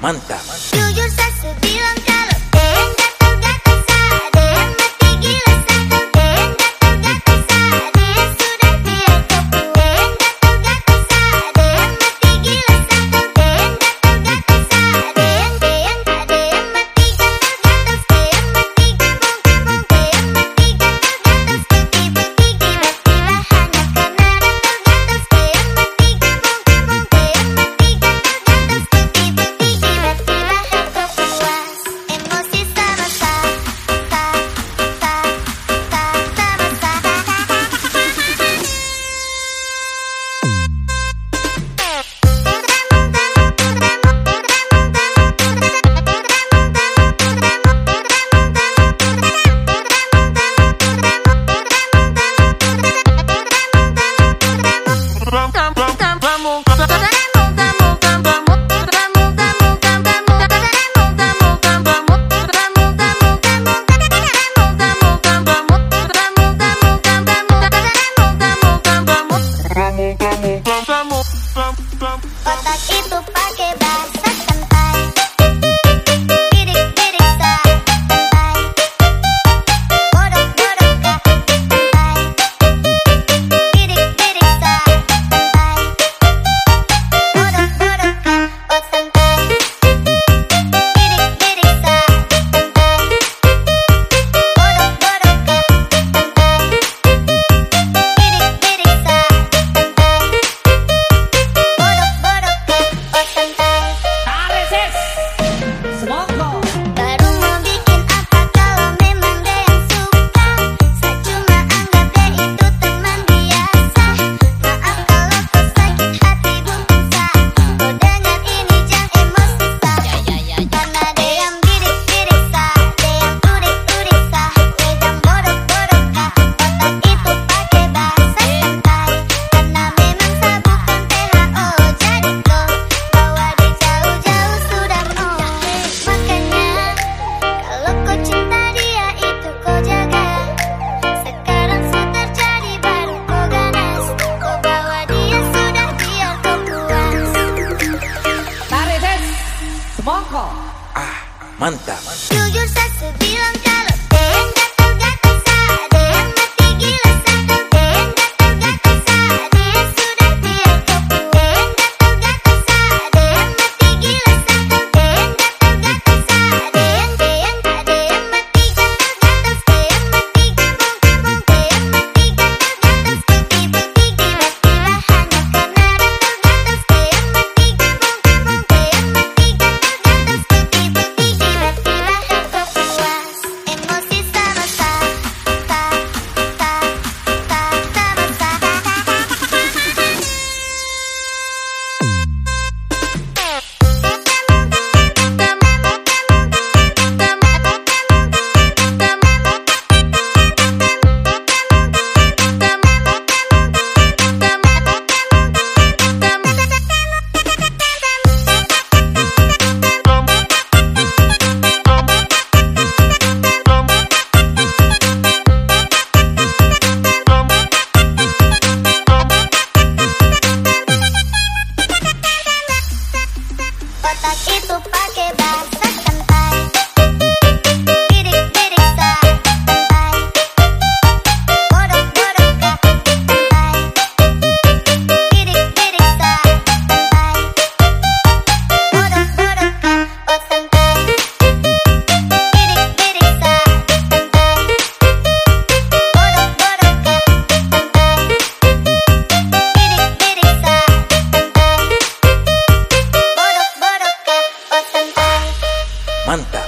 Manta. Manta. Bota aqui tu pra quebrar. 아, 많다. otak itu Manta.